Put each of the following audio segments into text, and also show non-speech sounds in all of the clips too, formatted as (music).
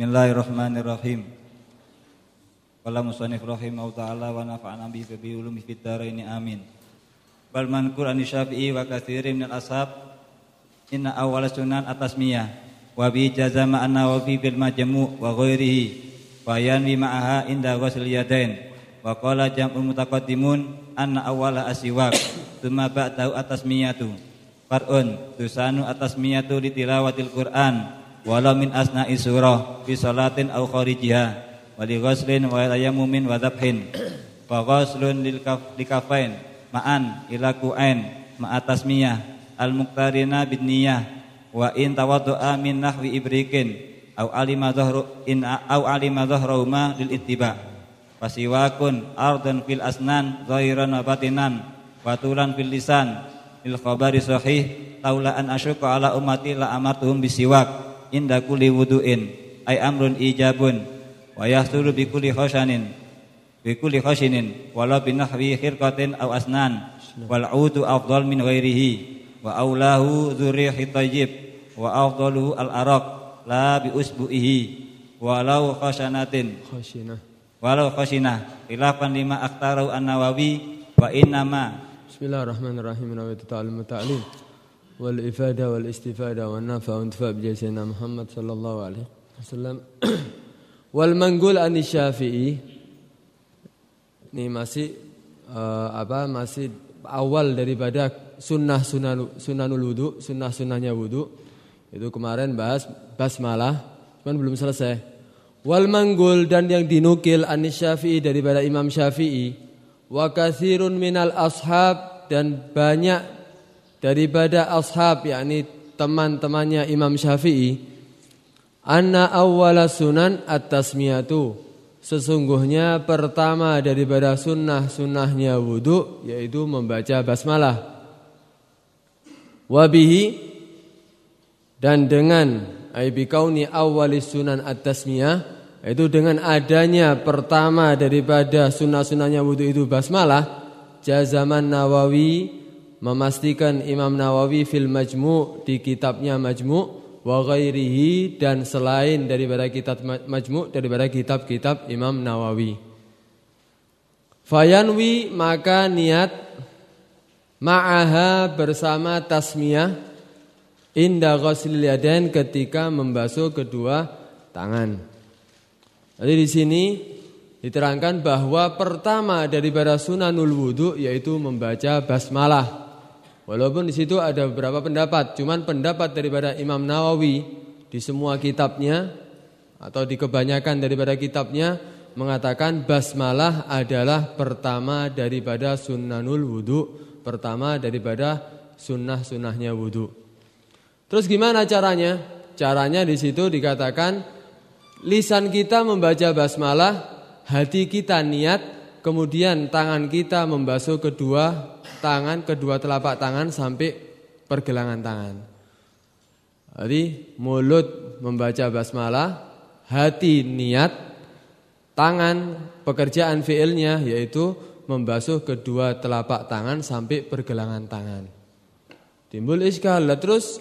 Bismillahirrahmanirrahim. Qala musannif rahimahullah ta'ala wa nafa'ana bi fi ulumi fid dharain amin. Bal manqul an Syafi'i wa katsirin min ashab inna awwal sunan atasmiyah wa bi jazama an-Nawawi bil majmu' wa ghairihi wa yanwi ma'aha inda ghusl yadain wa qala jam'ul mutaqaddimun anna awwala asiwak thumma ba'dahu atasmiyatu far'un tusanu atasmiyatu li tilawatil Qur'an walau min asna'i surah fi salatin aw kharijiha wa li ghuslin wa tayammumin wa dhabhin wa ghuslun lil kafain ma'an ila ku'ain ma'a tasmiyah al muqtarina bin niyah wa in tawaddu'a min nahwi ibrikin aw alima dhahru in aw alima dhahrahuma lil ittiba. Fasiwakun ardun fil asnan zahiran wa batinan wa tulan fil lisan. Lil khabari sahih taula an asyqa ala ummati la amartuhum bisiwak inda kulli wudu'in ay amrun ijabun wa yahsulu bi kulli khashanin bi kulli khashinin wala bi nahwi khirqatin aw asnan wal udu afdal min ghairihi wa aulahu dzurrihi tayyib wa afdaluhu al araq la bi usbu'ihi walau khashanatin khashinah. walau khashinah khilafan lima aktaru an-nawawi wa innama Bismillahirrahmanirrahim. Wa ta'ala ta'lim والإفادة والاستفادة والنفع وانتفاع بجيسنا محمد صلى الله عليه وسلم والمنقول عن الشافعي ini masih uh, apa masih awal daripada sunnah sunnah sunnahul wudu sunnah sunnahnya wudu itu kemarin bahas basmalah cuman belum selesai wal manggul dan yang dinukil anis syafi'i daripada Imam Syafi'i wa kathirun minal ashab dan banyak daripada ashab yakni teman-temannya Imam Syafi'i anna awwala sunan at-tasmiyatu. Sesungguhnya pertama daripada sunnah-sunnahnya wudu yaitu membaca basmalah. Wabihi dan dengan aibikauni awwalis sunan at-tasmiyah itu dengan adanya pertama daripada sunnah-sunnahnya wudu itu basmalah jazaman nawawi memastikan Imam Nawawi fil Majmu' di kitabnya Majmu' wa ghairihi dan selain daripada kitab Majmu' daripada kitab-kitab Imam Nawawi. Fayanwi maka niat ma'aha bersama tasmiyah inda ghuslil yadain ketika membasuh kedua tangan. Jadi di sini diterangkan bahwa pertama daripada sunanul wudu yaitu membaca basmalah. Walaupun di situ ada beberapa pendapat, cuman pendapat daripada Imam Nawawi di semua kitabnya atau di kebanyakan daripada kitabnya mengatakan basmalah adalah pertama daripada sunnanul wudu, pertama daripada sunnah-sunnahnya wudu. Terus gimana caranya? Caranya di situ dikatakan lisan kita membaca basmalah, hati kita niat, kemudian tangan kita membasuh kedua tangan, kedua telapak tangan sampai pergelangan tangan. Jadi mulut membaca basmalah, hati niat, tangan pekerjaan fiilnya yaitu membasuh kedua telapak tangan sampai pergelangan tangan. Timbul iskal, terus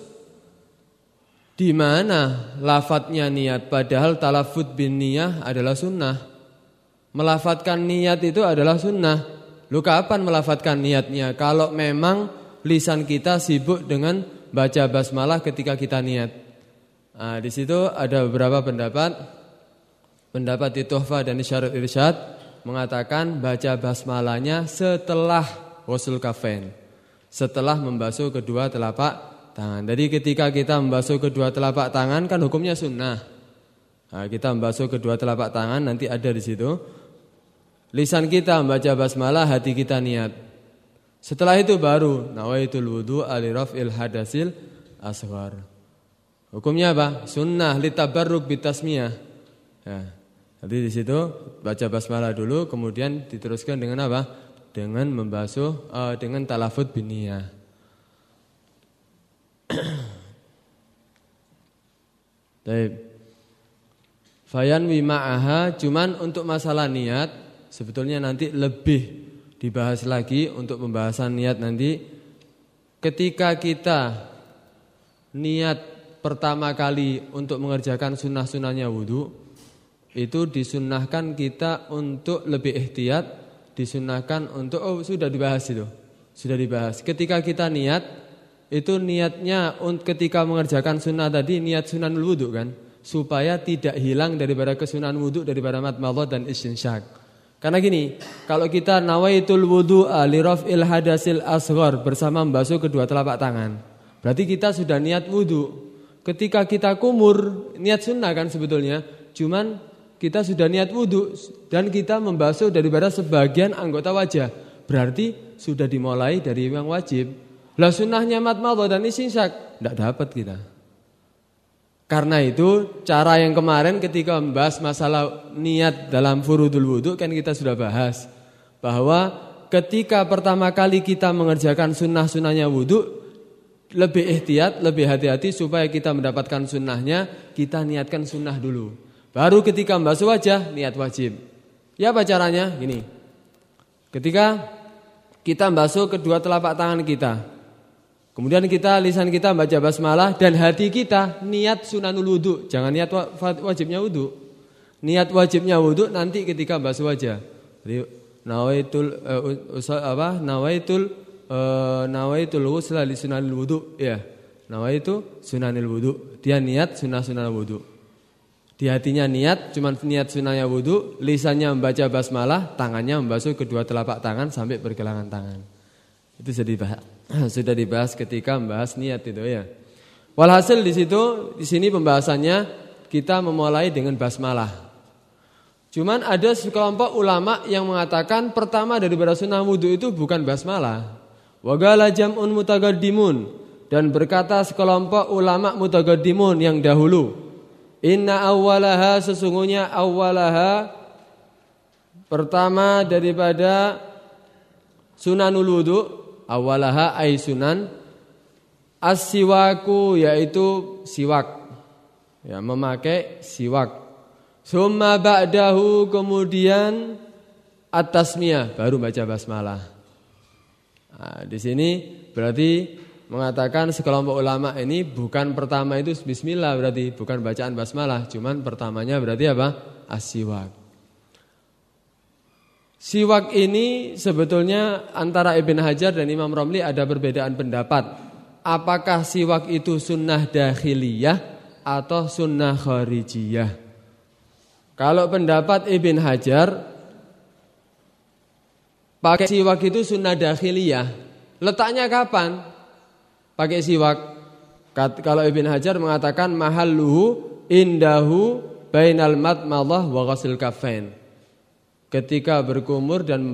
di mana lafadznya niat padahal talafut bin niyah adalah sunnah. Melafatkan niat itu adalah sunnah. Lu kapan melafatkan niatnya? Kalau memang lisan kita sibuk dengan baca basmalah ketika kita niat. Nah, di situ ada beberapa pendapat. Pendapat di Tuhfa dan Isyarat Irsyad mengatakan baca basmalahnya setelah wasul kafen. Setelah membasuh kedua telapak tangan. Jadi ketika kita membasuh kedua telapak tangan kan hukumnya sunnah. Nah, kita membasuh kedua telapak tangan nanti ada di situ. Lisan kita membaca basmalah, hati kita niat. Setelah itu baru nawaitul wudu ali raf'il hadasil asghar. Hukumnya apa? Sunnah litabarruk bitasmiyah. Ya. Jadi di situ baca basmalah dulu kemudian diteruskan dengan apa? Dengan membasuh uh, dengan talafut biniyah. Baik. Fayan ma'aha cuman untuk masalah niat sebetulnya nanti lebih dibahas lagi untuk pembahasan niat nanti ketika kita niat pertama kali untuk mengerjakan sunnah-sunnahnya wudhu itu disunnahkan kita untuk lebih ihtiyat, disunnahkan untuk oh sudah dibahas itu, sudah dibahas. Ketika kita niat itu niatnya ketika mengerjakan sunnah tadi niat sunnah wudhu kan, supaya tidak hilang daripada kesunahan wudhu daripada matmalah dan istinsyak. Karena gini, kalau kita nawaitul wudu'a li raf'il hadasil asghar bersama membasuh kedua telapak tangan. Berarti kita sudah niat wudhu. Ketika kita kumur, niat sunnah kan sebetulnya. Cuman kita sudah niat wudhu dan kita membasuh daripada sebagian anggota wajah. Berarti sudah dimulai dari yang wajib. Lah sunnahnya matmadha dan isinsyak, tidak dapat kita. Karena itu cara yang kemarin ketika membahas masalah niat dalam furudul wudhu kan kita sudah bahas. Bahwa ketika pertama kali kita mengerjakan sunnah-sunnahnya wudhu lebih ihtiyat, lebih hati-hati supaya kita mendapatkan sunnahnya kita niatkan sunnah dulu. Baru ketika membasuh wajah niat wajib. Ya apa caranya? Gini. Ketika kita membasuh kedua telapak tangan kita Kemudian kita lisan kita baca basmalah dan hati kita niat sunanul wudhu. Jangan niat wajibnya wudhu. Niat wajibnya wudhu nanti ketika basuh wajah. Jadi nawaitul uh, apa? Nawaitul uh, nawaitul ghusla li sunanil wudhu. Ya. Nawaitu sunanil wudhu. Dia niat sunah sunah wudhu. Di hatinya niat, cuma niat sunahnya wudhu, lisannya membaca basmalah, tangannya membasuh kedua telapak tangan sampai pergelangan tangan. Itu sudah dibahas, (clears throat) sudah dibahas ketika membahas niat itu ya. Walhasil di situ di sini pembahasannya kita memulai dengan basmalah. Cuman ada sekelompok ulama yang mengatakan pertama dari sunnah wudhu itu bukan basmalah. Wagala jam'un mutagaddimun dan berkata sekelompok ulama mutagaddimun yang dahulu. Inna awalaha sesungguhnya awalaha pertama daripada sunanul wudhu awalaha ay sunan as-siwaku yaitu siwak. Ya memakai siwak. Summa ba'dahu kemudian atasmiyah baru baca basmalah. Nah, di sini berarti mengatakan sekelompok ulama ini bukan pertama itu bismillah berarti bukan bacaan basmalah. Cuman pertamanya berarti apa? As-siwak Siwak ini sebetulnya antara Ibn Hajar dan Imam Romli ada perbedaan pendapat. Apakah siwak itu sunnah dahiliyah atau sunnah kharijiyah? Kalau pendapat Ibn Hajar pakai siwak itu sunnah dahiliyah. Letaknya kapan? Pakai siwak. Kalau Ibn Hajar mengatakan mahalluhu indahu bainal matmadah wa ghasil kafain ketika berkumur dan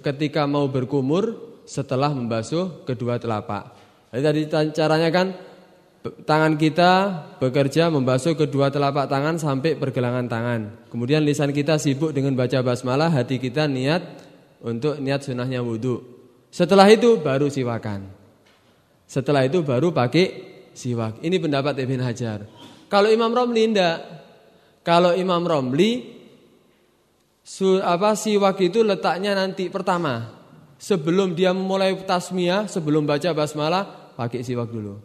ketika mau berkumur setelah membasuh kedua telapak. Jadi tadi caranya kan tangan kita bekerja membasuh kedua telapak tangan sampai pergelangan tangan. Kemudian lisan kita sibuk dengan baca basmalah, hati kita niat untuk niat sunahnya wudhu. Setelah itu baru siwakan. Setelah itu baru pakai siwak. Ini pendapat Ibn Hajar. Kalau Imam Romli tidak. Kalau Imam Romli Su, apa siwak itu letaknya nanti pertama. Sebelum dia memulai tasmiyah sebelum baca basmalah pakai siwak dulu.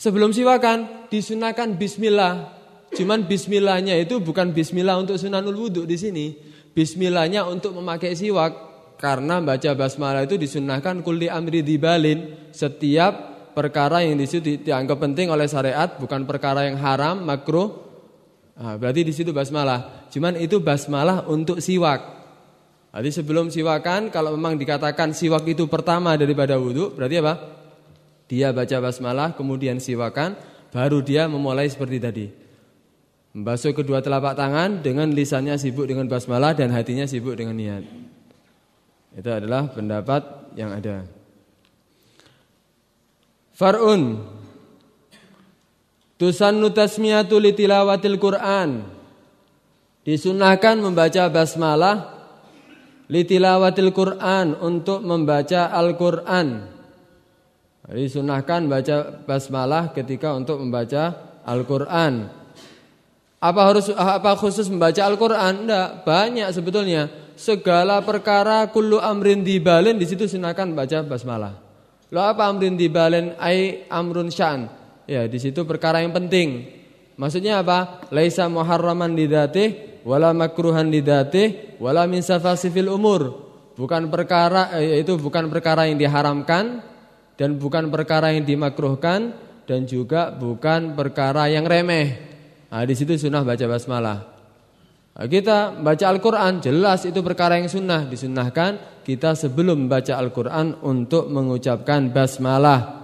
Sebelum siwakan disunahkan Bismillah. Cuman Bismillahnya itu bukan Bismillah untuk sunanul wudhu di sini. Bismillahnya untuk memakai siwak. Karena baca basmalah itu disunahkan kulli amri dibalin. Setiap perkara yang di situ dianggap penting oleh syariat bukan perkara yang haram makruh Nah, berarti di situ basmalah. Cuman itu basmalah untuk siwak. Jadi sebelum siwakan kalau memang dikatakan siwak itu pertama daripada wudhu, berarti apa? Dia baca basmalah, kemudian siwakan, baru dia memulai seperti tadi. Membasuh kedua telapak tangan dengan lisannya sibuk dengan basmalah dan hatinya sibuk dengan niat. Itu adalah pendapat yang ada. Farun Tusannu tasmiyatu litilawatil Quran. Disunahkan membaca basmalah litilawatil Quran untuk membaca Al-Quran. Disunahkan baca basmalah ketika untuk membaca Al-Quran. Apa harus apa khusus membaca Al-Quran? Tidak, banyak sebetulnya. Segala perkara kullu amrin dibalin di situ sunahkan baca basmalah. Lo apa amrin dibalin ai amrun sya'an? Ya di situ perkara yang penting. Maksudnya apa? Laisa muharraman lidatih wala makruhan lidatih wala min safasifil umur. Bukan perkara eh, itu bukan perkara yang diharamkan dan bukan perkara yang dimakruhkan dan juga bukan perkara yang remeh. Nah, di situ sunnah baca basmalah. Nah, kita baca Al-Quran jelas itu perkara yang sunnah Disunnahkan kita sebelum baca Al-Quran untuk mengucapkan basmalah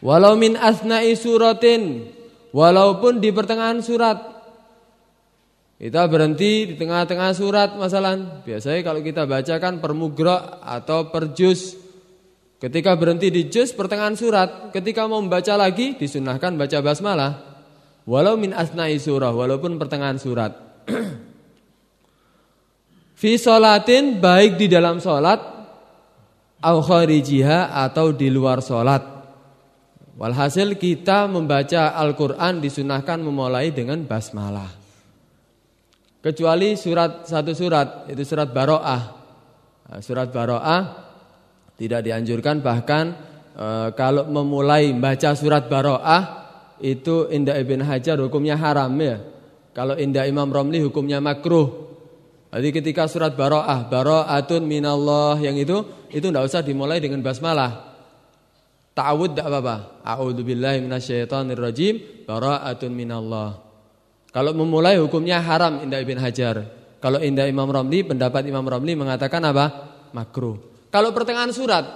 Walau min asna'i suratin Walaupun di pertengahan surat. Kita berhenti di tengah-tengah surat masalah Biasanya kalau kita bacakan per mugra atau per juz. Ketika berhenti di juz pertengahan surat Ketika mau membaca lagi disunahkan baca basmalah. Walau min asna'i surah Walaupun pertengahan surat. (clears throat) Fi solatin baik di dalam solat au kharijiha atau di luar solat. Walhasil kita membaca Al-Quran disunahkan memulai dengan basmalah. Kecuali surat satu surat itu surat baro'ah. Nah, surat baro'ah tidak dianjurkan bahkan e, kalau memulai baca surat baro'ah itu Indah Ibn Hajar hukumnya haram ya. Kalau indah Imam Romli hukumnya makruh. Jadi ketika surat baro'ah, baro'atun minallah yang itu, itu tidak usah dimulai dengan basmalah. Ta'awud tidak apa-apa. A'udhu billahi minasyaitonirrajim, baro'atun minallah. Kalau memulai hukumnya haram indah Ibn Hajar. Kalau indah Imam Romli, pendapat Imam Romli mengatakan apa? Makruh. Kalau pertengahan surat,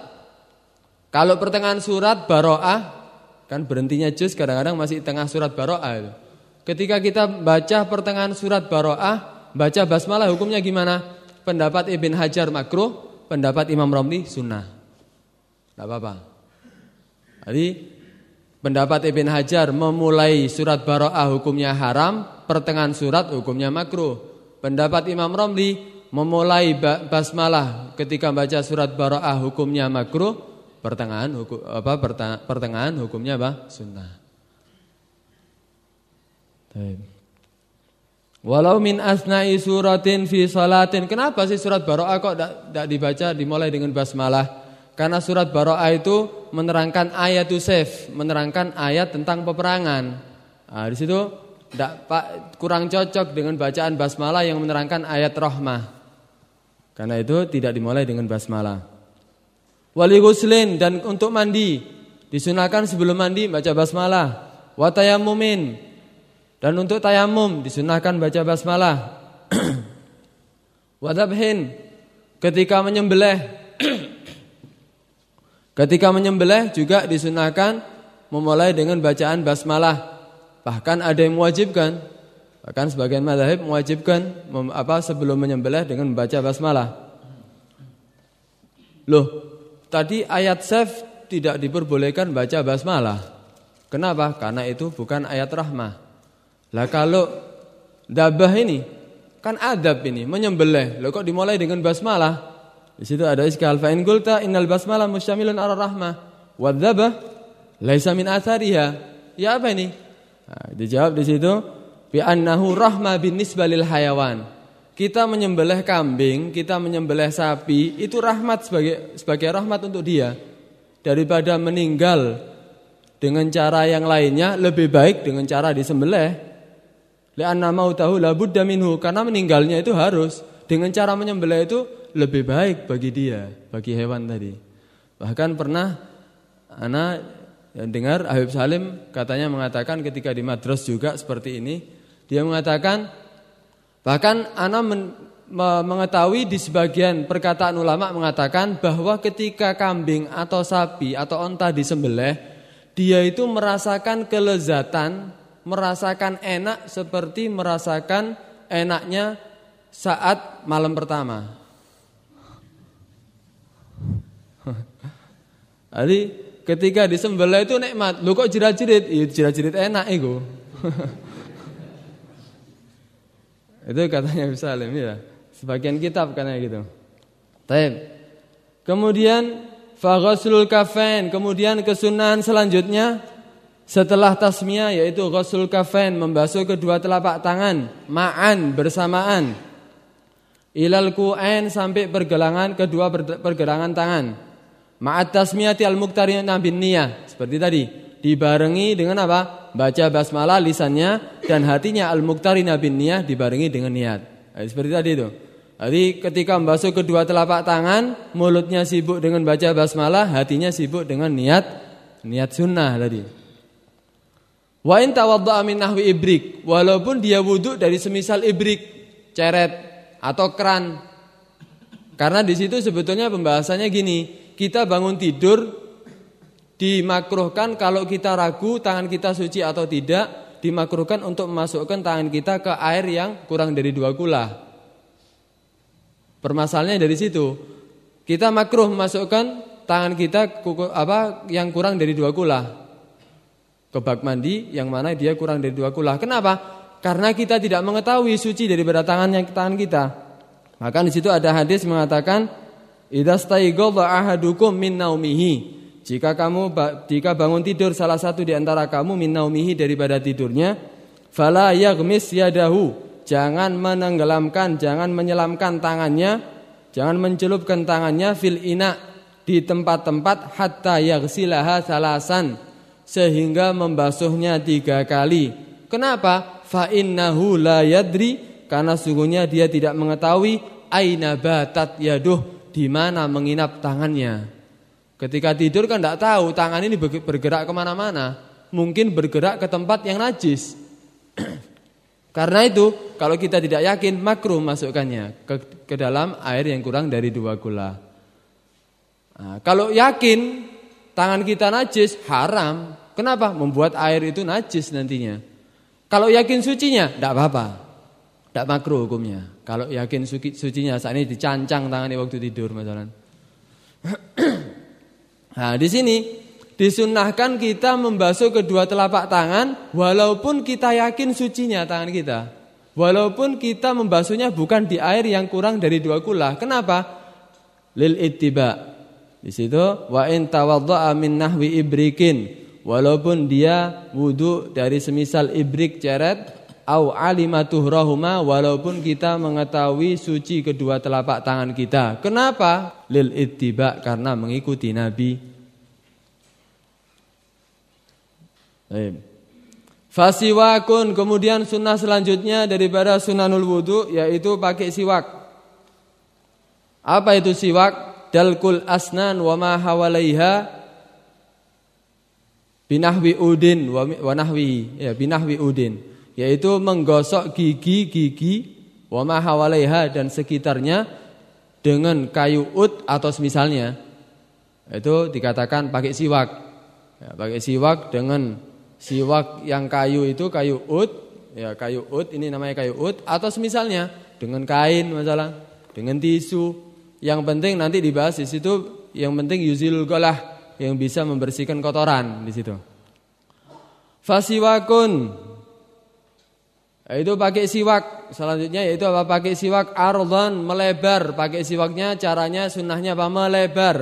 kalau pertengahan surat baro'ah, kan berhentinya juz kadang-kadang masih tengah surat baro'ah. Ketika kita baca pertengahan surat Baro'ah, baca basmalah hukumnya gimana? Pendapat Ibn Hajar makruh, pendapat Imam Romli sunnah. Tidak apa-apa. Jadi pendapat Ibn Hajar memulai surat Baro'ah hukumnya haram, pertengahan surat hukumnya makruh. Pendapat Imam Romli memulai basmalah ketika baca surat Baro'ah hukumnya makruh, pertengahan hukum apa pertengahan hukumnya apa? Sunnah. Walau min asna'i suratin fi salatin. Kenapa sih surat Baro'ah kok tidak dibaca dimulai dengan basmalah? Karena surat Baro'ah itu menerangkan ayat Yusuf, menerangkan ayat tentang peperangan. Nah, di situ tidak kurang cocok dengan bacaan basmalah yang menerangkan ayat rahmah. Karena itu tidak dimulai dengan basmalah. Wali guslin dan untuk mandi disunahkan sebelum mandi baca basmalah. Watayamumin dan untuk tayamum disunahkan baca basmalah. (clears throat) Wadabhin ketika menyembelih ketika menyembelih juga disunahkan memulai dengan bacaan basmalah. Bahkan ada yang mewajibkan, bahkan sebagian madhab mewajibkan apa sebelum menyembelih dengan membaca basmalah. Loh, tadi ayat saf tidak diperbolehkan baca basmalah. Kenapa? Karena itu bukan ayat rahmah. Lah kalau dabah ini kan adab ini menyembelih. Lo kok dimulai dengan basmalah? Di situ ada iskal fa in qulta innal basmalah musyamilun ala rahmah wa dzabah laisa min athariha. Ya apa ini? Nah, dijawab di situ bi annahu rahma bin nisbalil hayawan. Kita menyembelih kambing, kita menyembelih sapi, itu rahmat sebagai sebagai rahmat untuk dia. Daripada meninggal dengan cara yang lainnya lebih baik dengan cara disembelih. Lianna mautahu la budda minhu karena meninggalnya itu harus dengan cara menyembelih itu lebih baik bagi dia, bagi hewan tadi. Bahkan pernah anak yang dengar Habib Salim katanya mengatakan ketika di madras juga seperti ini, dia mengatakan bahkan anak men, mengetahui di sebagian perkataan ulama mengatakan bahwa ketika kambing atau sapi atau onta disembelih, dia itu merasakan kelezatan merasakan enak seperti merasakan enaknya saat malam pertama. Jadi ketika disembelih itu nikmat. Lu kok jerat-jerit? Iya jerat-jerit enak itu. (laughs) itu katanya Salim ya. Sebagian kitab katanya gitu. Taib. Kemudian faghaslul kafain, kemudian kesunahan selanjutnya setelah tasmiyah yaitu ghusl kafain membasuh kedua telapak tangan ma'an bersamaan ilal ku'ain sampai pergelangan kedua pergelangan tangan ma'at tasmiyati al muqtarina bin niyah seperti tadi dibarengi dengan apa? Baca basmalah lisannya dan hatinya al-muqtarina bin niyah dibarengi dengan niat. Nah, seperti tadi itu. Jadi ketika membasuh kedua telapak tangan, mulutnya sibuk dengan baca basmalah, hatinya sibuk dengan niat niat sunnah tadi. Wa in tawadda'a min nahwi ibrik, walaupun dia wudhu dari semisal ibrik, ceret atau keran. Karena di situ sebetulnya pembahasannya gini, kita bangun tidur dimakruhkan kalau kita ragu tangan kita suci atau tidak, dimakruhkan untuk memasukkan tangan kita ke air yang kurang dari dua kula. Permasalahannya dari situ. Kita makruh memasukkan tangan kita apa yang kurang dari dua kula ke bak mandi yang mana dia kurang dari dua kula. Kenapa? Karena kita tidak mengetahui suci daripada tangan yang tangan kita. Maka di situ ada hadis mengatakan Idza staiqadha ahadukum min naumihi. Jika kamu jika bangun tidur salah satu di antara kamu min naumihi daripada tidurnya, fala yaghmis yadahu. Jangan menenggelamkan, jangan menyelamkan tangannya, jangan mencelupkan tangannya fil ina di tempat-tempat hatta yaghsilaha salasan sehingga membasuhnya tiga kali. Kenapa? Fa innahu la yadri karena sungguhnya dia tidak mengetahui aina batat yaduh di mana menginap tangannya. Ketika tidur kan tidak tahu tangan ini bergerak ke mana-mana. Mungkin bergerak ke tempat yang najis. (clears throat) Karena itu kalau kita tidak yakin makruh masukkannya ke, ke dalam air yang kurang dari dua gula. Nah, kalau yakin tangan kita najis haram. Kenapa? Membuat air itu najis nantinya. Kalau yakin sucinya tidak apa-apa. Tidak makruh hukumnya. Kalau yakin suci, sucinya saat ini dicancang tangannya waktu tidur misalnya. (clears throat) nah, di sini disunahkan kita membasuh kedua telapak tangan walaupun kita yakin sucinya tangan kita. Walaupun kita membasuhnya bukan di air yang kurang dari dua kula. Kenapa? Lil ittiba. Di situ wa in tawaddaa min nahwi ibrikin. Walaupun dia wudhu dari semisal ibrik ceret au alimatuhrahuma walaupun kita mengetahui suci kedua telapak tangan kita. Kenapa? Lil ittiba karena mengikuti Nabi. Fasiwakun kemudian sunnah selanjutnya daripada sunanul wudu yaitu pakai siwak. Apa itu siwak? Dalkul asnan wa ma hawalaiha binahwi udin wa nahwi ya binahwi udin yaitu menggosok gigi-gigi wama hawalaiha dan sekitarnya dengan kayu ut atau semisalnya. Itu dikatakan pakai siwak. Ya, pakai siwak dengan siwak yang kayu itu kayu ut ya kayu ut ini namanya kayu ut atau semisalnya. Dengan kain masalah. Dengan tisu. Yang penting nanti dibahas di situ yang penting yuzil golah yang bisa membersihkan kotoran di situ. Fasiwakun itu pakai siwak. Selanjutnya yaitu apa? Pakai siwak ardhan melebar. Pakai siwaknya caranya sunnahnya apa? Melebar.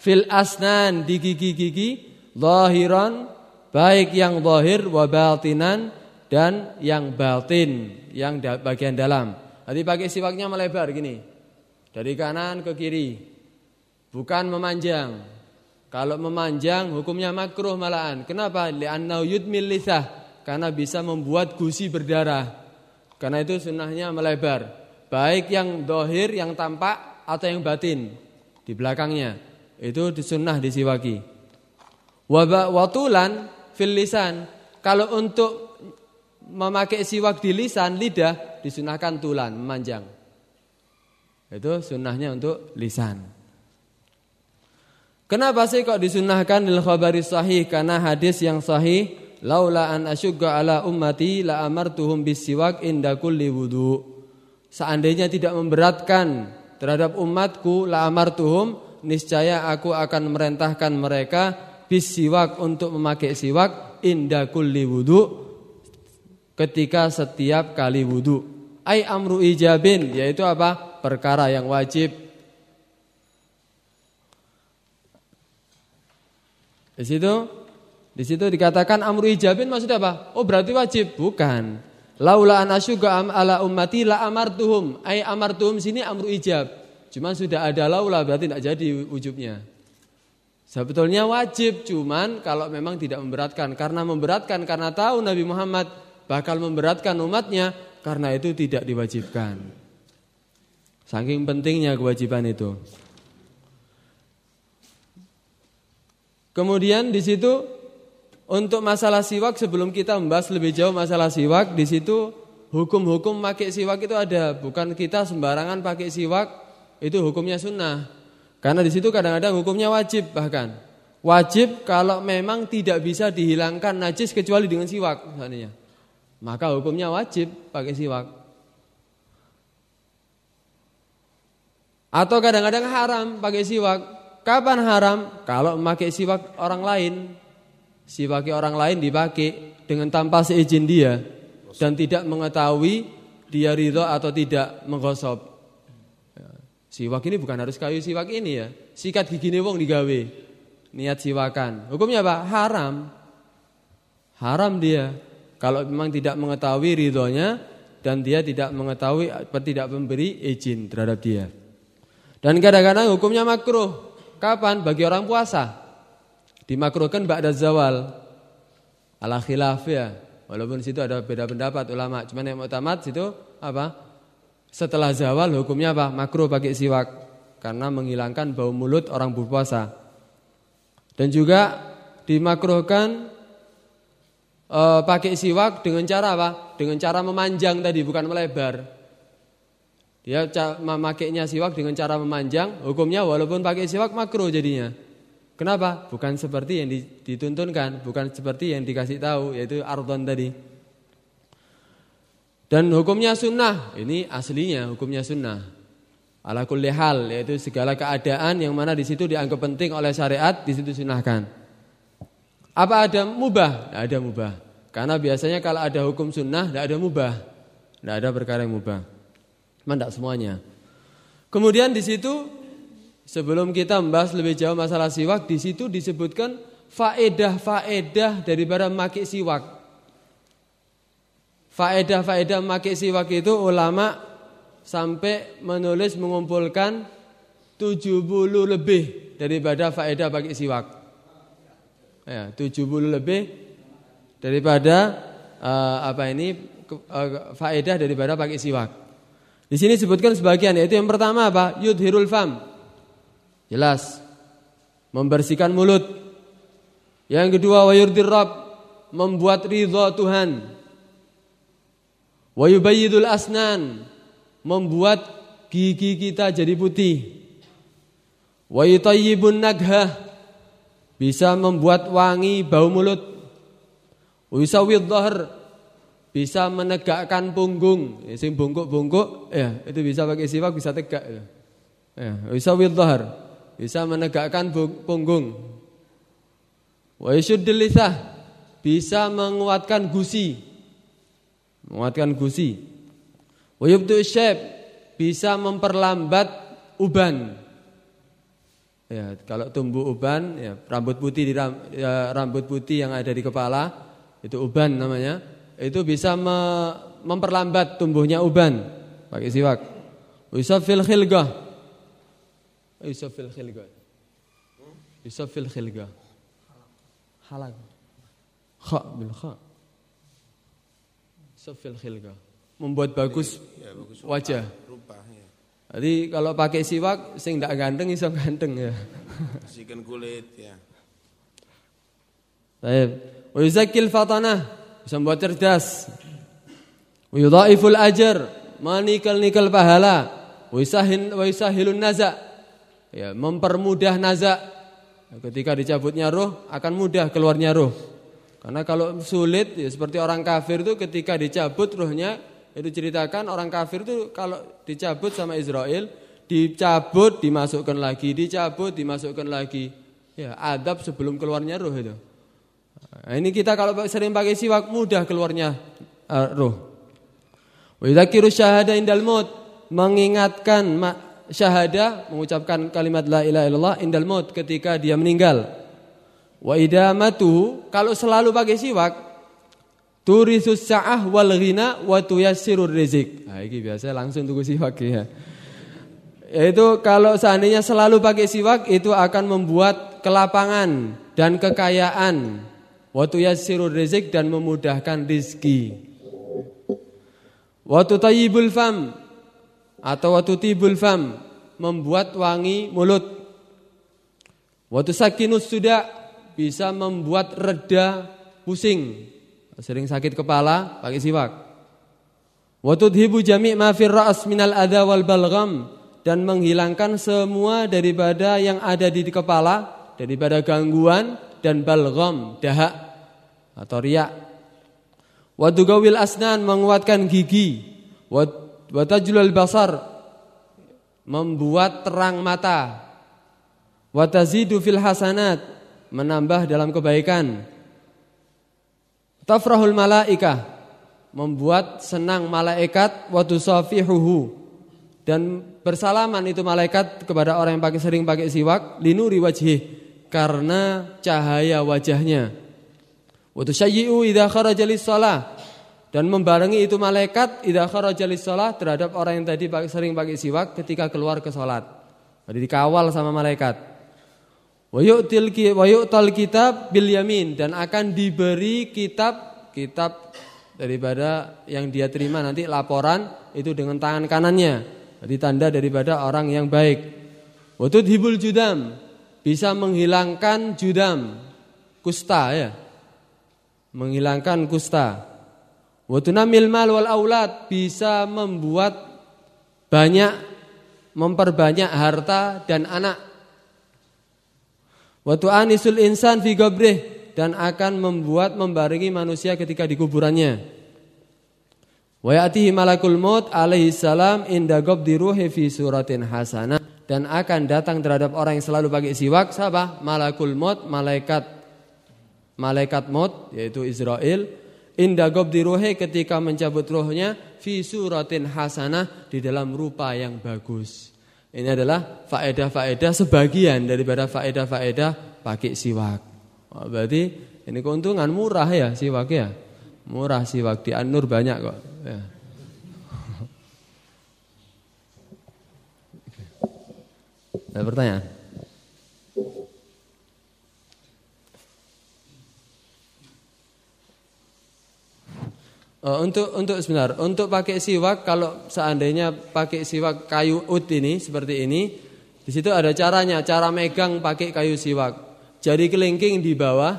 Fil asnan di gigi-gigi zahiran baik yang zahir wa batinan dan yang batin yang bagian dalam. Jadi pakai siwaknya melebar gini. Dari kanan ke kiri. Bukan memanjang. Kalau memanjang hukumnya makruh malahan. Kenapa? Li'annahu yudmil lisah karena bisa membuat gusi berdarah. Karena itu sunnahnya melebar. Baik yang dohir, yang tampak atau yang batin di belakangnya. Itu disunnah disiwaki. Watulan fil lisan. Kalau untuk memakai siwak di lisan, lidah disunahkan tulan, memanjang. Itu sunnahnya untuk lisan. Kenapa sih kok disunahkan lil khabari sahih? Karena hadis yang sahih laula an asyugga ala ummati la amartuhum bisiwak inda kulli wudu. Seandainya tidak memberatkan terhadap umatku la amartuhum niscaya aku akan merentahkan mereka bisiwak untuk memakai siwak inda kulli wudu ketika setiap kali wudu. Ai amru ijabin yaitu apa? perkara yang wajib. Di situ di situ dikatakan amru ijabin maksudnya apa? Oh berarti wajib? Bukan. Laula an asyuga ala ummati la amartuhum. Ai amartuhum sini amru ijab. Cuma sudah ada laula berarti tidak jadi wujubnya. Sebetulnya wajib, cuman kalau memang tidak memberatkan. Karena memberatkan, karena tahu Nabi Muhammad bakal memberatkan umatnya, karena itu tidak diwajibkan. Saking pentingnya kewajiban itu. Kemudian di situ untuk masalah siwak sebelum kita membahas lebih jauh masalah siwak di situ hukum-hukum pakai siwak itu ada, bukan kita sembarangan pakai siwak itu hukumnya sunnah. Karena di situ kadang-kadang hukumnya wajib bahkan. Wajib kalau memang tidak bisa dihilangkan najis kecuali dengan siwak misalnya. Maka hukumnya wajib pakai siwak. Atau kadang-kadang haram pakai siwak. Kapan haram? Kalau memakai siwak orang lain. Siwak orang lain dipakai dengan tanpa seizin dia dan tidak mengetahui dia ridho atau tidak menggosok. Siwak ini bukan harus kayu siwak ini ya. Sikat gigi nih wong digawe. Niat siwakan. Hukumnya apa? Haram. Haram dia. Kalau memang tidak mengetahui ridhonya dan dia tidak mengetahui tidak memberi izin terhadap dia. Dan kadang-kadang hukumnya makruh. Kapan? Bagi orang puasa. Dimakruhkan ba'da zawal. Ala khilaf ya. Walaupun situ ada beda pendapat ulama. Cuman yang utama situ apa? Setelah zawal hukumnya apa? Makruh pakai siwak karena menghilangkan bau mulut orang berpuasa. Dan juga dimakruhkan e, pakai siwak dengan cara apa? Dengan cara memanjang tadi bukan melebar. Dia memakainya siwak dengan cara memanjang, hukumnya walaupun pakai siwak makruh jadinya. Kenapa? Bukan seperti yang dituntunkan, bukan seperti yang dikasih tahu yaitu ardon tadi. Dan hukumnya sunnah, ini aslinya hukumnya sunnah. Ala kulli hal, yaitu segala keadaan yang mana di situ dianggap penting oleh syariat, di situ sunahkan. Apa ada mubah? Tidak ada mubah. Karena biasanya kalau ada hukum sunnah, tidak ada mubah. Tidak ada perkara yang mubah. Memang tidak semuanya. Kemudian di situ sebelum kita membahas lebih jauh masalah siwak, di situ disebutkan faedah-faedah daripada memakai siwak. Faedah-faedah memakai siwak itu ulama sampai menulis mengumpulkan 70 lebih daripada faedah pakai siwak. Ya, 70 lebih daripada uh, apa ini uh, faedah daripada pakai siwak. Di sini sebutkan sebagian yaitu yang pertama apa? Yudhirul fam. Jelas. Membersihkan mulut. Yang kedua wayurdir rabb, membuat ridha Tuhan. Wa yubayyidul asnan membuat gigi kita jadi putih. Wa yutayyibun naghah bisa membuat wangi bau mulut. Wa yusawwid dhahr bisa menegakkan punggung. Ya, sing bungkuk-bungkuk ya itu bisa pakai siwak bisa tegak ya. Ya, yusawwid dhahr bisa menegakkan punggung. Wa yushuddil bisa menguatkan gusi menguatkan gusi. Syab bisa memperlambat uban. Ya, kalau tumbuh uban, ya, rambut putih di ya, rambut putih yang ada di kepala itu uban namanya. Itu bisa me, memperlambat tumbuhnya uban pakai siwak. Usafil. Usafil khilgah. Usafil khilgah. Halal. Kha bil kha. Sofil khilqa. Membuat bagus, ya, bagus wajah. Rupa, ya. Jadi kalau pakai siwak sing ndak ganteng iso ganteng ya. Bersihkan kulit ya. Baik. Wa yuzakkil fatanah, bisa membuat cerdas. Wa yudhaiful ajr, manikal-nikal pahala. Wa yusahin wa yusahilun naza. Ya, mempermudah naza. Ketika dicabutnya roh akan mudah keluarnya roh. Karena kalau sulit ya seperti orang kafir itu ketika dicabut ruhnya itu ceritakan orang kafir itu kalau dicabut sama Israel dicabut dimasukkan lagi, dicabut dimasukkan lagi. Ya, adab sebelum keluarnya ruh itu. Nah, ini kita kalau sering pakai siwak mudah keluarnya uh, ruh. Wa syahada indal maut, mengingatkan syahada mengucapkan kalimat la ilaha illallah indal maut ketika dia meninggal. Wa idamatu kalau selalu pakai siwak turisus sa'ah wal ghina wa tuyassirur rizq. Nah, ini biasa langsung tunggu siwak ya. Yaitu kalau seandainya selalu pakai siwak itu akan membuat kelapangan dan kekayaan. Waktu yasirur rizik dan memudahkan rizki. Waktu tayyibul fam atau waktu tibul fam membuat wangi mulut. Waktu sakinus sudah bisa membuat reda pusing. Sering sakit kepala pakai siwak. Waktu hibu jami' ma fir ra's minal adha wal balgham dan menghilangkan semua daripada yang ada di kepala daripada gangguan dan balgham dahak atau riak. Wadugawil asnan menguatkan gigi. Watajulul basar. Membuat terang mata. Watazidu fil hasanat. Menambah dalam kebaikan. Tafrahul malaikah membuat senang malaikat. Wa tusafihuhu. Dan bersalaman itu malaikat kepada orang yang pakai sering pakai siwak. Linuri wajhi karena cahaya wajahnya. Wa tusyayyi'u idza kharaja lis-shalah dan membarengi itu malaikat idza kharaja lis-shalah terhadap orang yang tadi sering pakai siwak ketika keluar ke salat. Jadi dikawal sama malaikat. Wa yu'til kitab bil yamin dan akan diberi kitab kitab daripada yang dia terima nanti laporan itu dengan tangan kanannya. Jadi tanda daripada orang yang baik. Wa tudhibul judam bisa menghilangkan judam, kusta ya. Menghilangkan kusta. Watunamil mal wal aulad bisa membuat banyak memperbanyak harta dan anak. Watu anisul insan fi gabrih dan akan membuat membarengi manusia ketika di kuburannya. Wa ya'tihi malakul maut alaihi salam inda ghabdi ruhi fi suratin hasanah dan akan datang terhadap orang yang selalu pakai siwak siapa? Malakul maut, malaikat malaikat maut yaitu Israel inda di ruhi ketika mencabut rohnya fi suratin hasanah di dalam rupa yang bagus. Ini adalah faedah-faedah sebagian daripada faedah-faedah pakai siwak. Oh, berarti ini keuntungan murah ya siwak ya. Murah siwak di An-Nur banyak kok. Ya. (laughs) Ada pertanyaan? Oh, untuk untuk sebentar, untuk pakai siwak kalau seandainya pakai siwak kayu ut ini seperti ini, di situ ada caranya, cara megang pakai kayu siwak. Jari kelingking di bawah,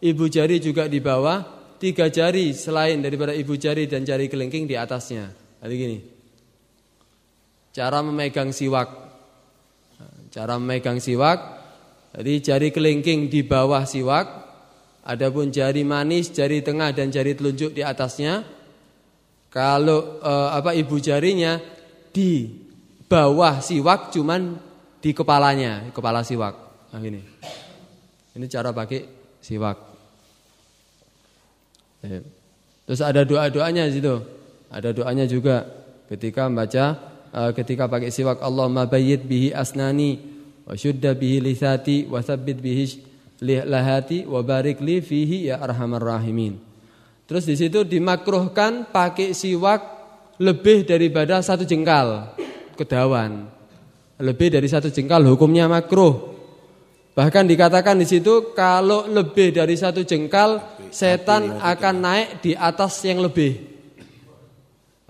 ibu jari juga di bawah, tiga jari selain daripada ibu jari dan jari kelingking di atasnya. Jadi gini. Cara memegang siwak. Cara memegang siwak, jadi jari kelingking di bawah siwak, adapun jari manis, jari tengah dan jari telunjuk di atasnya. Kalau eh, apa ibu jarinya di bawah siwak cuman di kepalanya, kepala siwak. Nah ini. Ini cara pakai siwak. Terus ada doa-doanya di situ. Ada doanya juga ketika membaca uh, ketika pakai siwak Allahumma bayyid bihi asnani wa syudda bihi lisati wa tsabbit bihi lahati wa barik li fihi ya arhamar rahimin. Terus di situ dimakruhkan pakai siwak lebih daripada satu jengkal kedawan. Lebih dari satu jengkal hukumnya makruh. Bahkan dikatakan di situ kalau lebih dari satu jengkal setan akan naik di atas yang lebih.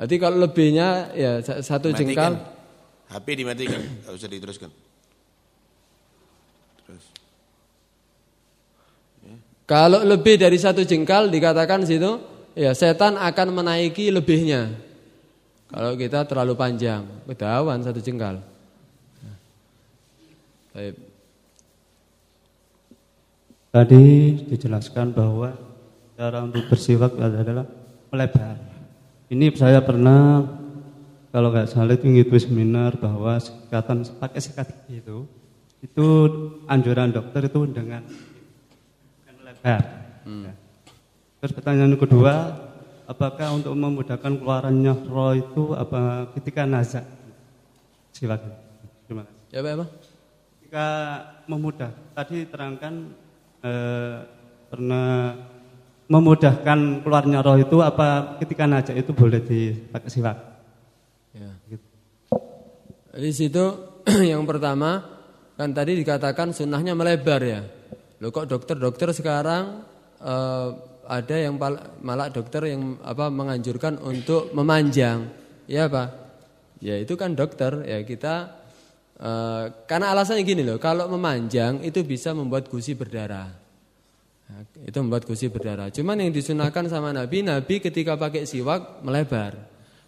Jadi kalau lebihnya ya satu jengkal. HP dimatikan, enggak usah diteruskan. Terus. Ya. Kalau lebih dari satu jengkal dikatakan situ, ya setan akan menaiki lebihnya. Kalau kita terlalu panjang, kedawan satu jengkal. Baik. Tadi dijelaskan bahwa cara untuk bersiwak adalah melebar. Ini saya pernah kalau nggak salah itu ngikuti seminar bahwa sikatan pakai sikat itu itu anjuran dokter itu dengan lebar. Hmm. Terus pertanyaan kedua, apakah untuk memudahkan keluarannya roh itu apa ketika nazak? Silakan. Terima kasih. Ya, apa? Ketika memudah, tadi terangkan eh, pernah memudahkan keluarnya roh itu apa ketika najak itu boleh dipakai siwak? Ya. Gitu. Di situ (clears throat) yang pertama kan tadi dikatakan sunnahnya melebar ya. Loh kok dokter-dokter sekarang uh, ada yang malah dokter yang apa menganjurkan untuk memanjang. Ya apa? Ya itu kan dokter ya kita uh, karena alasannya gini loh, kalau memanjang itu bisa membuat gusi berdarah. Ya, itu membuat gusi berdarah. Cuman yang disunahkan sama Nabi, Nabi ketika pakai siwak melebar.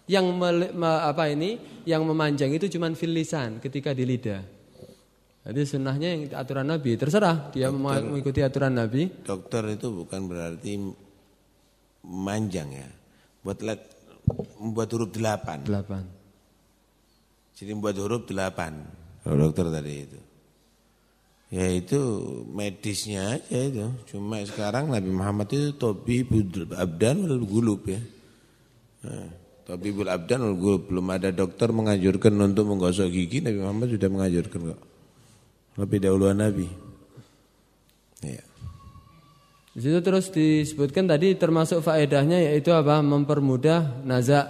Yang mele, apa ini? Yang memanjang itu cuman filisan ketika di lidah. Jadi sunnahnya yang aturan Nabi terserah dia dokter, mengikuti aturan Nabi. Dokter itu bukan berarti manjang ya. Buat let, membuat huruf delapan. Delapan. Jadi membuat huruf delapan. Kalau dokter tadi itu. Ya itu medisnya aja itu. Cuma sekarang Nabi Muhammad itu tobi abdan wal gulub ya. Nah, tobi abdan wal gulub. Belum ada dokter menganjurkan untuk menggosok gigi. Nabi Muhammad sudah menganjurkan kok lebih dahulu Nabi. Ya. Di situ terus disebutkan tadi termasuk faedahnya yaitu apa? Mempermudah nazak.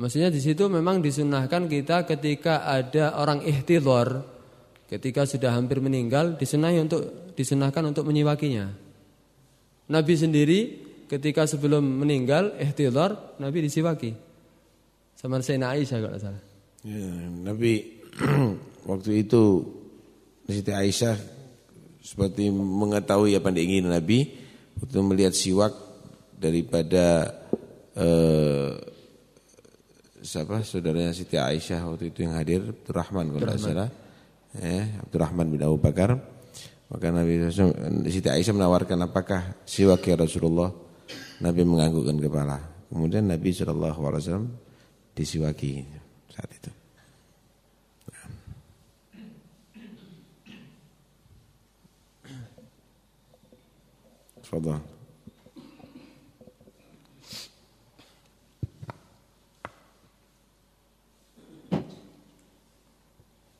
Maksudnya di situ memang disunahkan kita ketika ada orang ihtidhar, ketika sudah hampir meninggal, disunahi untuk disunahkan untuk menyiwakinya. Nabi sendiri ketika sebelum meninggal ihtidhar, Nabi disiwaki. Sama Sayyidina Aisyah kalau salah. Ya, Nabi (clears throat) waktu itu Siti Aisyah seperti mengetahui apa yang diingin Nabi untuk melihat siwak daripada eh, siapa? Saudaranya Siti Aisyah waktu itu yang hadir Abdurrahman kalau tidak salah. Eh, Abdurrahman bin Abu Bakar. Maka Nabi Siti Aisyah menawarkan apakah siwak ya Rasulullah? Nabi menganggukkan kepala. Kemudian Nabi SAW disiwaki saat itu Tafadhal.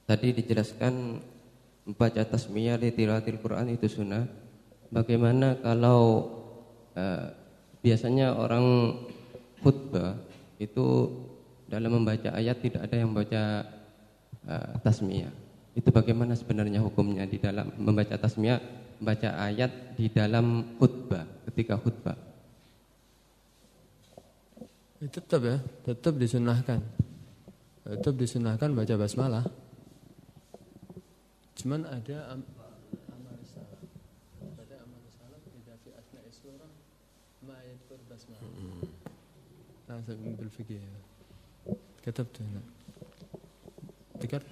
Tadi dijelaskan membaca tasmiyah di tilawatil Quran itu sunnah. Bagaimana kalau uh, biasanya orang khutbah itu dalam membaca ayat tidak ada yang baca uh, tasmiyah. Itu bagaimana sebenarnya hukumnya di dalam membaca tasmiyah baca ayat di dalam khutbah, ketika khutbah? Tetap ya, tetap disunahkan. Tetap disunahkan baca basmalah. Cuman ada am amal salah. Ada amal.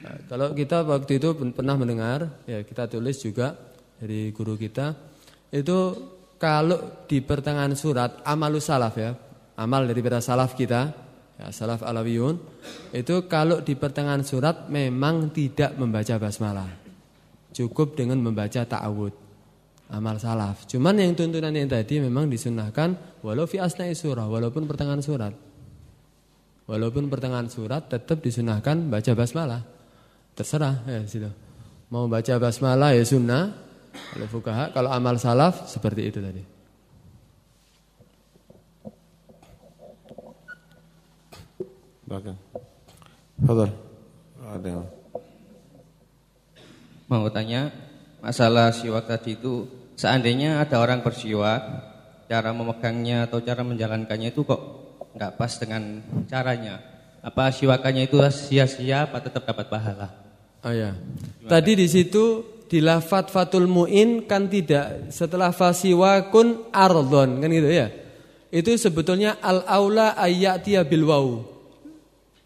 Nah, kalau kita waktu itu pernah mendengar, ya kita tulis juga dari guru kita, itu kalau di pertengahan surat amalus salaf ya, amal dari para salaf kita, ya, salaf alawiyun, itu kalau di pertengahan surat memang tidak membaca basmalah, cukup dengan membaca ta'awud, amal salaf. Cuman yang tuntunan yang tadi memang disunahkan walau fi asna'i surah, walaupun pertengahan surat. Walaupun pertengahan surat tetap disunahkan baca basmalah. Terserah ya situ. Mau baca basmalah ya sunnah oleh fukaha. Kalau amal salaf seperti itu tadi. Bahkan. Fadal. Ada Mau tanya masalah siwak tadi itu seandainya ada orang bersiwak cara memegangnya atau cara menjalankannya itu kok nggak pas dengan caranya. Apa siwakannya itu sia-sia apa tetap dapat pahala? Oh ya. Tadi di situ di lafat fatul muin kan tidak setelah fasiwakun ardon kan gitu ya. Itu sebetulnya al aula ayatia bil wau.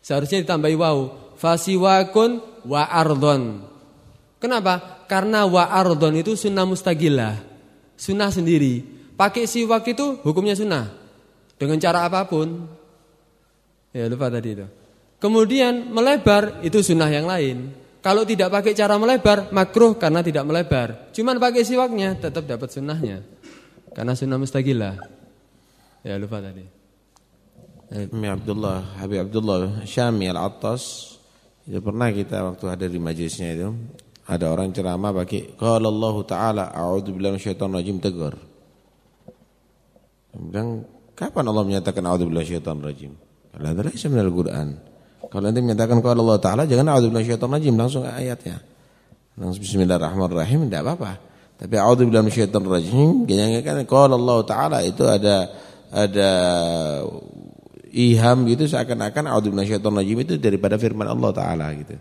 Seharusnya ditambahi wau. Fasiwakun wa ardon. Kenapa? Karena wa ardon itu sunnah mustagilah. Sunnah sendiri. Pakai siwak itu hukumnya sunnah. Dengan cara apa pun. Ya lupa tadi itu. Kemudian melebar itu sunnah yang lain. Kalau tidak pakai cara melebar makruh karena tidak melebar. Cuman pakai siwaknya tetap dapat sunnahnya. Karena sunnah mustagilah. Ya lupa tadi. Habib Abdullah, Habib Abdullah Syami Al-Attas itu pernah kita waktu ada di majelisnya itu ada orang ceramah pakai qala Allah taala a'udzu billahi minasyaitonir rajim tegur. Bilang Kapan Allah menyatakan a'udzubillahi syaitanir rajim? Kalau adalah minal Quran. Kalau nanti menyatakan kalau Allah Taala jangan a'udzubillahi minasyaitonir rajim langsung ayatnya. Langsung bismillahirrahmanirrahim tidak apa-apa. Tapi a'udzubillahi minasyaitonir rajim jangan kan kalau Allah Taala itu ada ada iham gitu seakan-akan a'udzubillahi minasyaitonir rajim itu daripada firman Allah Taala gitu.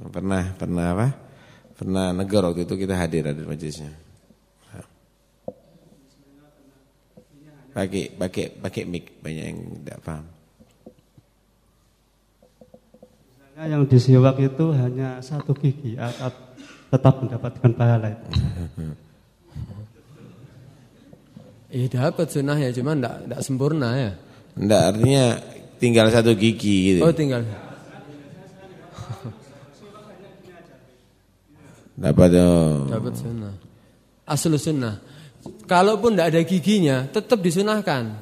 Pernah pernah apa? Pernah negara waktu itu kita hadir di majelisnya. Pakai pakai pakai mic banyak yang tidak paham. Misalnya yang disiwak itu hanya satu gigi atau tetap mendapatkan pahala itu. (laughs) Iya dapat sunnahnya cuma enggak enggak sempurna ya. Enggak artinya tinggal satu gigi gitu. Oh tinggal. Dapat oh. Dapat sunnah. Asal sunnah. Kalaupun tidak ada giginya, tetap disunahkan.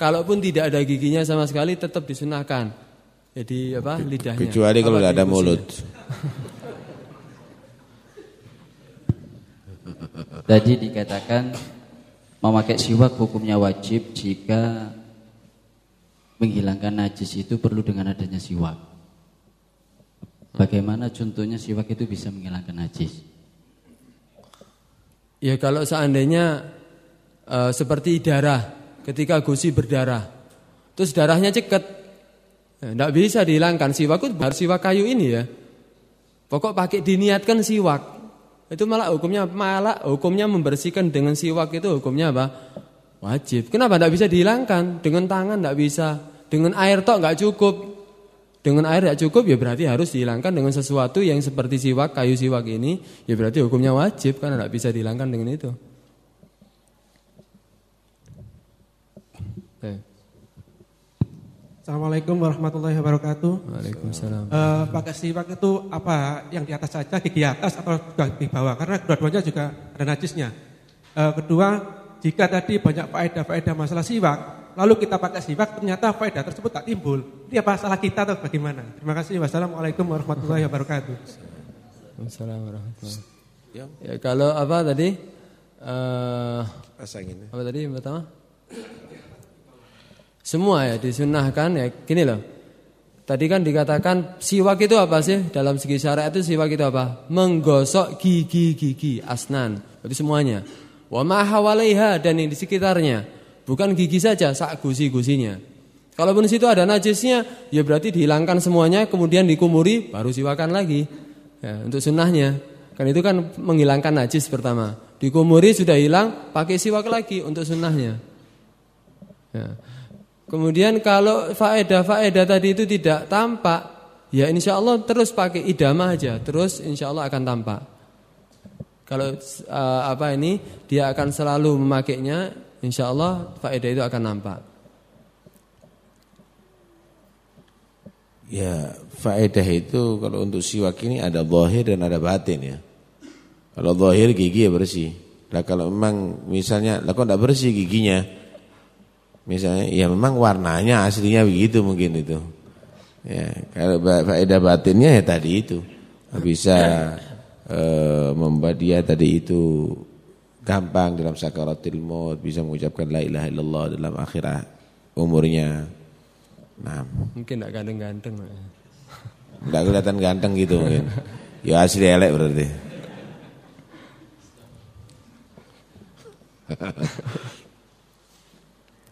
Kalaupun tidak ada giginya sama sekali, tetap disunahkan. Jadi apa lidahnya? Kecuali kalau tidak ada mulut. (laughs) Tadi dikatakan memakai siwak hukumnya wajib jika menghilangkan najis itu perlu dengan adanya siwak. Bagaimana contohnya siwak itu bisa menghilangkan najis? Ya kalau seandainya eh, seperti darah, ketika gusi berdarah, terus darahnya ceket, tidak bisa dihilangkan. Siwak itu harus siwak kayu ini ya. Pokok pakai diniatkan siwak. Itu malah hukumnya malah hukumnya membersihkan dengan siwak itu hukumnya apa? Wajib. Kenapa tidak bisa dihilangkan? Dengan tangan tidak bisa. Dengan air tok nggak cukup. Dengan air tidak cukup ya berarti harus dihilangkan dengan sesuatu yang seperti siwak, kayu siwak ini. Ya berarti hukumnya wajib karena tidak bisa dihilangkan dengan itu. Eh, Assalamualaikum warahmatullahi wabarakatuh. Waalaikumsalam. Eh, pakai siwak itu apa yang di atas saja, gigi atas atau juga di bawah? Karena kedua-duanya juga ada najisnya. Eh, kedua, jika tadi banyak faedah-faedah masalah siwak, lalu kita pakai siwak ternyata faedah tersebut tak timbul. Ini apa salah kita atau bagaimana? Terima kasih. Wassalamualaikum warahmatullahi wabarakatuh. Waalaikumsalam warahmatullahi Ya, Ya kalau apa tadi? Eh pasangin. apa tadi yang pertama? Semua ya disunahkan ya gini loh. Tadi kan dikatakan siwak itu apa sih? Dalam segi syariat itu siwak itu apa? Menggosok gigi-gigi asnan. Itu semuanya. Wa ma hawalaiha dan yang di sekitarnya. Bukan gigi saja, sak gusi-gusinya. Kalaupun situ ada najisnya, ya berarti dihilangkan semuanya, kemudian dikumuri, baru siwakan lagi. Ya, untuk sunnahnya. Kan itu kan menghilangkan najis pertama. Dikumuri sudah hilang, pakai siwak lagi untuk sunnahnya. Ya. Kemudian kalau faedah-faedah tadi itu tidak tampak, ya insya Allah terus pakai idamah aja, terus insya Allah akan tampak. Kalau eh, apa ini dia akan selalu memakainya, insya Allah faedah itu akan nampak. Ya, faedah itu kalau untuk siwak ini ada zahir dan ada batin ya. Kalau zahir gigi ya bersih. Nah kalau memang misalnya, lah kok enggak bersih giginya? Misalnya, ya memang warnanya aslinya begitu mungkin itu. Ya, kalau faedah batinnya ya tadi itu bisa eh, membuat dia tadi itu gampang dalam sakaratil maut, bisa mengucapkan la ilaha illallah dalam akhirat umurnya. Nah, Mungkin tidak ganteng-ganteng. Enggak kelihatan ganteng gitu mungkin. Ya asli elek berarti.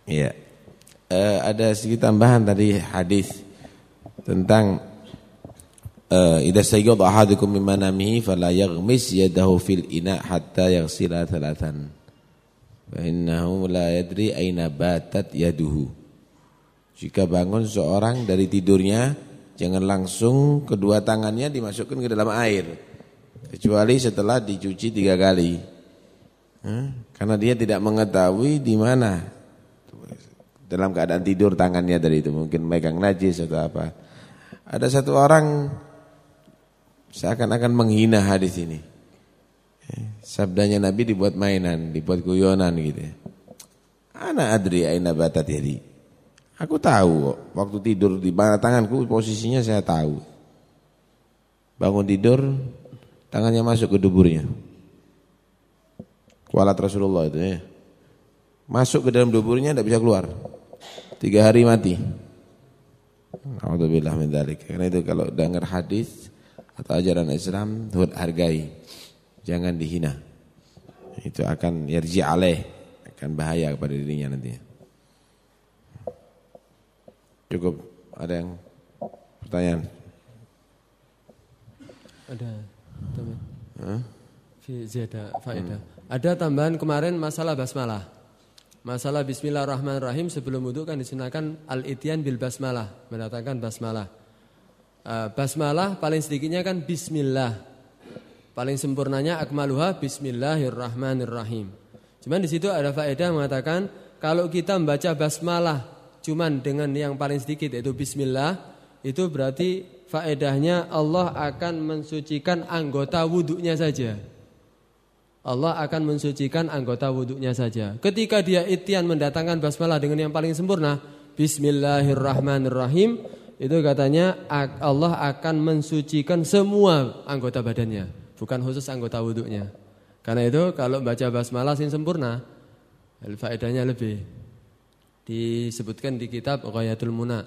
Iya. (laughs) Eh, ada sedikit tambahan tadi hadis tentang idza sayyada ahadukum min manamihi fala yaghmis yadahu fil ina hatta yaghsila thalathan. Fa innahu la yadri aina batat yaduhu. Jika bangun seorang dari tidurnya, jangan langsung kedua tangannya dimasukkan ke dalam air. Kecuali setelah dicuci tiga kali. Karena dia tidak mengetahui di mana dalam keadaan tidur tangannya dari itu. Mungkin megang najis atau apa. Ada satu orang seakan-akan menghina hadis ini. Sabdanya Nabi dibuat mainan, dibuat guyonan gitu. ya. Ana adri aina batat yadi. Aku tahu waktu tidur di mana tanganku posisinya saya tahu. Bangun tidur, tangannya masuk ke duburnya. Kualat Rasulullah itu ya. Masuk ke dalam duburnya tidak bisa keluar. Tiga hari mati. Alhamdulillah min. Karena itu kalau dengar hadis atau ajaran Islam hargai. Jangan dihina. Itu akan yarji alaih, akan bahaya kepada dirinya nanti. Cukup ada yang pertanyaan? Ada. Teman. Ziyada faedah. Hmm. Ada tambahan kemarin masalah basmalah. Masalah bismillahirrahmanirrahim sebelum wudhu kan disunahkan al-ityan bil basmalah, mendatangkan basmalah. Uh, basmalah paling sedikitnya kan bismillah. Paling sempurnanya akmaluha bismillahirrahmanirrahim. Cuman di situ ada faedah mengatakan kalau kita membaca basmalah cuman dengan yang paling sedikit yaitu bismillah itu berarti faedahnya Allah akan mensucikan anggota wudhunya saja. Allah akan mensucikan anggota wudhunya saja. Ketika dia itian mendatangkan basmalah dengan yang paling sempurna, Bismillahirrahmanirrahim, itu katanya Allah akan mensucikan semua anggota badannya bukan khusus anggota wudhunya. Karena itu kalau baca basmalah yang sempurna, faedahnya lebih. Disebutkan di kitab Ghayatul Muna.